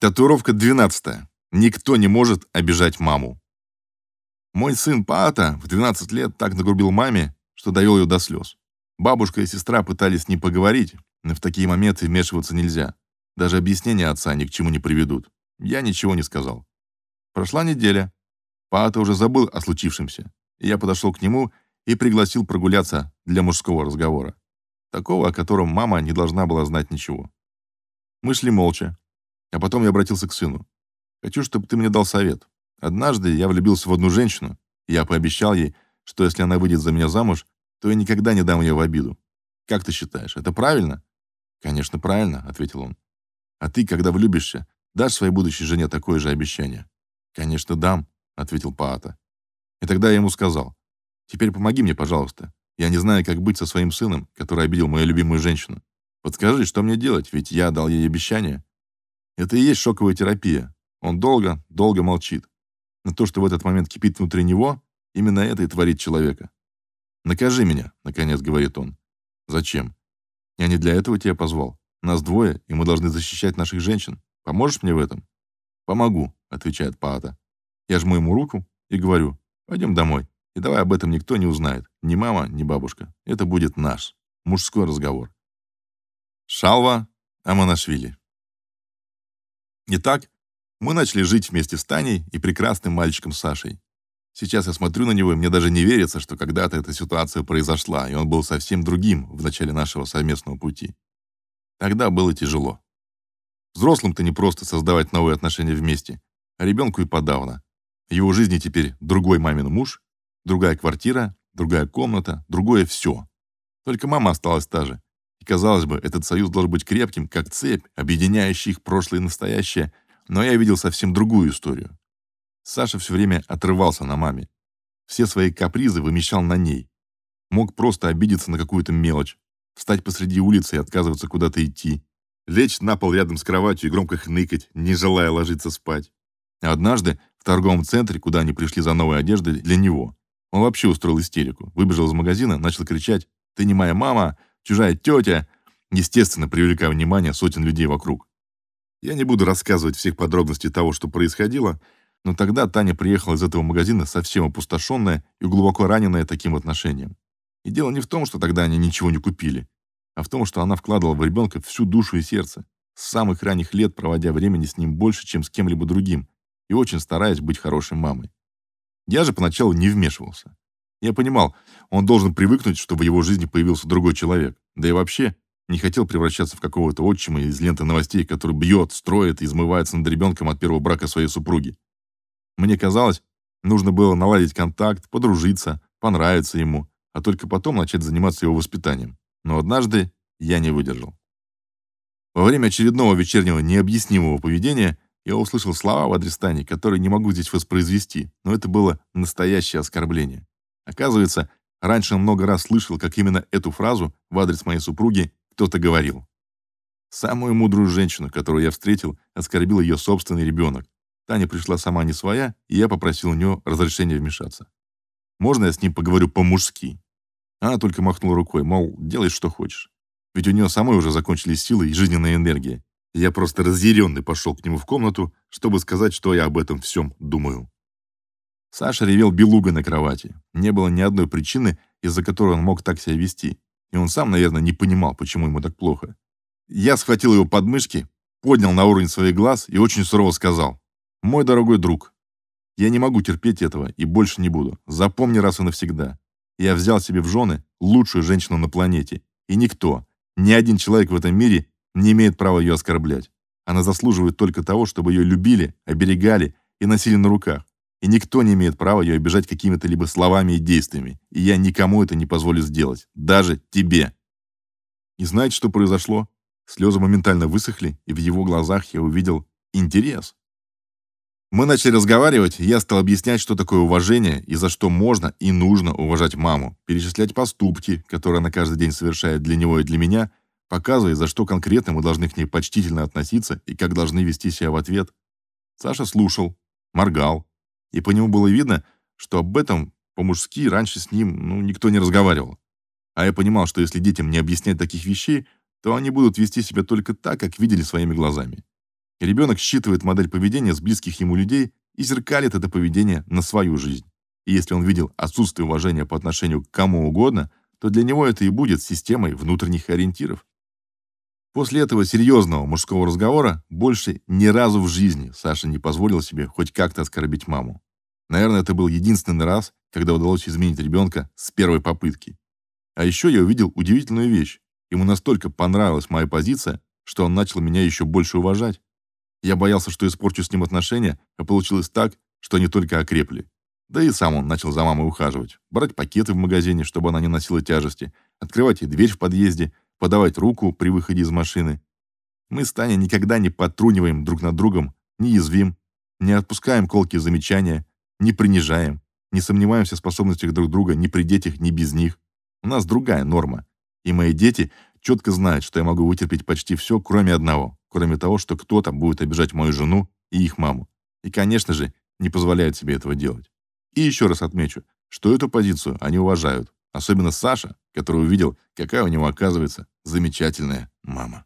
Татуировка 12. Никто не может обижать маму. Мой сын Паата в 12 лет так нагрубил маме, что довел ее до слез. Бабушка и сестра пытались ним поговорить, но в такие моменты вмешиваться нельзя. Даже объяснения отца ни к чему не приведут. Я ничего не сказал. Прошла неделя. Паата уже забыл о случившемся. И я подошел к нему и пригласил прогуляться для мужского разговора. Такого, о котором мама не должна была знать ничего. Мы шли молча, а потом я обратился к сыну. «Хочу, чтобы ты мне дал совет. Однажды я влюбился в одну женщину, и я пообещал ей, что если она выйдет за меня замуж, то я никогда не дам ее в обиду. Как ты считаешь, это правильно?» «Конечно, правильно», — ответил он. «А ты, когда влюбишься, дашь своей будущей жене такое же обещание?» «Конечно, дам», — ответил Паата. И тогда я ему сказал, «Теперь помоги мне, пожалуйста. Я не знаю, как быть со своим сыном, который обидел мою любимую женщину. Подскажи, что мне делать, ведь я дал ей обещание». Это и есть шоковая терапия. Он долго, долго молчит. Но то, что в этот момент кипит внутри него, именно это и творит человека. «Накажи меня», — наконец говорит он. «Зачем? Я не для этого тебя позвал. Нас двое, и мы должны защищать наших женщин. Поможешь мне в этом?» «Помогу», — отвечает Паата. Я жму ему руку и говорю, «Пойдем домой. И давай об этом никто не узнает. Ни мама, ни бабушка. Это будет наш. Мужской разговор». Шалва Аманашвили Итак, мы начали жить вместе с Таней и прекрасным мальчиком Сашей. Сейчас я смотрю на него, и мне даже не верится, что когда-то эта ситуация произошла, и он был совсем другим в начале нашего совместного пути. Тогда было тяжело. Взрослым-то не просто создавать новые отношения вместе, а ребенку и подавно. В его жизни теперь другой мамин муж, другая квартира, другая комната, другое все. Только мама осталась та же. Казалось бы, этот союз должен быть крепким, как цепь, объединяющая их прошлое и настоящее, но я видел совсем другую историю. Саша все время отрывался на маме. Все свои капризы вымещал на ней. Мог просто обидеться на какую-то мелочь, встать посреди улицы и отказываться куда-то идти, лечь на пол рядом с кроватью и громко хныкать, не желая ложиться спать. А однажды в торговом центре, куда они пришли за новой одеждой для него, он вообще устроил истерику. Выбежал из магазина, начал кричать «Ты не моя мама! Чужая тетя, естественно, привлекая внимание сотен людей вокруг. Я не буду рассказывать всех подробностей того, что происходило, но тогда Таня приехала из этого магазина совсем опустошенная и глубоко раненная таким отношением. И дело не в том, что тогда они ничего не купили, а в том, что она вкладывала в ребенка всю душу и сердце, с самых ранних лет проводя времени с ним больше, чем с кем-либо другим, и очень стараясь быть хорошей мамой. Я же поначалу не вмешивался. Я понимал, он должен привыкнуть, чтобы в его жизни появился другой человек. Да и вообще, не хотел превращаться в какого-то отчима из ленты новостей, который бьет, строит и измывается над ребенком от первого брака своей супруги. Мне казалось, нужно было наладить контакт, подружиться, понравиться ему, а только потом начать заниматься его воспитанием. Но однажды я не выдержал. Во время очередного вечернего необъяснимого поведения я услышал слова в адрес Тани, которые не могу здесь воспроизвести, но это было настоящее оскорбление. Оказывается, раньше много раз слышал, как именно эту фразу в адрес моей супруги кто-то говорил. Самую мудрую женщину, которую я встретил, оскорбил ее собственный ребенок. Таня пришла сама не своя, и я попросил у нее разрешения вмешаться. Можно я с ним поговорю по-мужски? Она только махнула рукой, мол, делай, что хочешь. Ведь у нее самой уже закончились силы и жизненная энергия. Я просто разъяренный пошел к нему в комнату, чтобы сказать, что я об этом всем думаю. Саша ревел белугой на кровати. Не было ни одной причины, из-за которой он мог так себя вести. И он сам, наверное, не понимал, почему ему так плохо. Я схватил его под мышки, поднял на уровень своих глаз и очень сурово сказал. «Мой дорогой друг, я не могу терпеть этого и больше не буду. Запомни раз и навсегда. Я взял себе в жены лучшую женщину на планете. И никто, ни один человек в этом мире не имеет права ее оскорблять. Она заслуживает только того, чтобы ее любили, оберегали и носили на руках. И никто не имеет права ее обижать какими-то либо словами и действиями. И я никому это не позволю сделать. Даже тебе. И знаете, что произошло? Слезы моментально высохли, и в его глазах я увидел интерес. Мы начали разговаривать, и я стал объяснять, что такое уважение и за что можно и нужно уважать маму, перечислять поступки, которые она каждый день совершает для него и для меня, показывая, за что конкретно мы должны к ней почтительно относиться и как должны вести себя в ответ. Саша слушал, моргал, и по нему было видно, что об этом по-мужски раньше с ним ну, никто не разговаривал. А я понимал, что если детям не объяснять таких вещей, то они будут вести себя только так, как видели своими глазами. И ребенок считывает модель поведения с близких ему людей и зеркалит это поведение на свою жизнь. И если он видел отсутствие уважения по отношению к кому угодно, то для него это и будет системой внутренних ориентиров. После этого серьезного мужского разговора больше ни разу в жизни Саша не позволил себе хоть как-то оскорбить маму. Наверное, это был единственный раз, когда удалось изменить ребенка с первой попытки. А еще я увидел удивительную вещь. Ему настолько понравилась моя позиция, что он начал меня еще больше уважать. Я боялся, что испорчу с ним отношения, а получилось так, что они только окрепли. Да и сам он начал за мамой ухаживать, брать пакеты в магазине, чтобы она не носила тяжести, открывать ей дверь в подъезде, подавать руку при выходе из машины. Мы с Таней никогда не подтруниваем друг над другом, не язвим, не отпускаем колкие замечания, не принижаем, не сомневаемся в способностях друг друга ни при детях, ни без них. У нас другая норма. И мои дети четко знают, что я могу вытерпеть почти все, кроме одного, кроме того, что кто-то будет обижать мою жену и их маму. И, конечно же, не позволяют себе этого делать. И еще раз отмечу, что эту позицию они уважают, особенно Саша, который увидел, какая у него оказывается замечательная мама.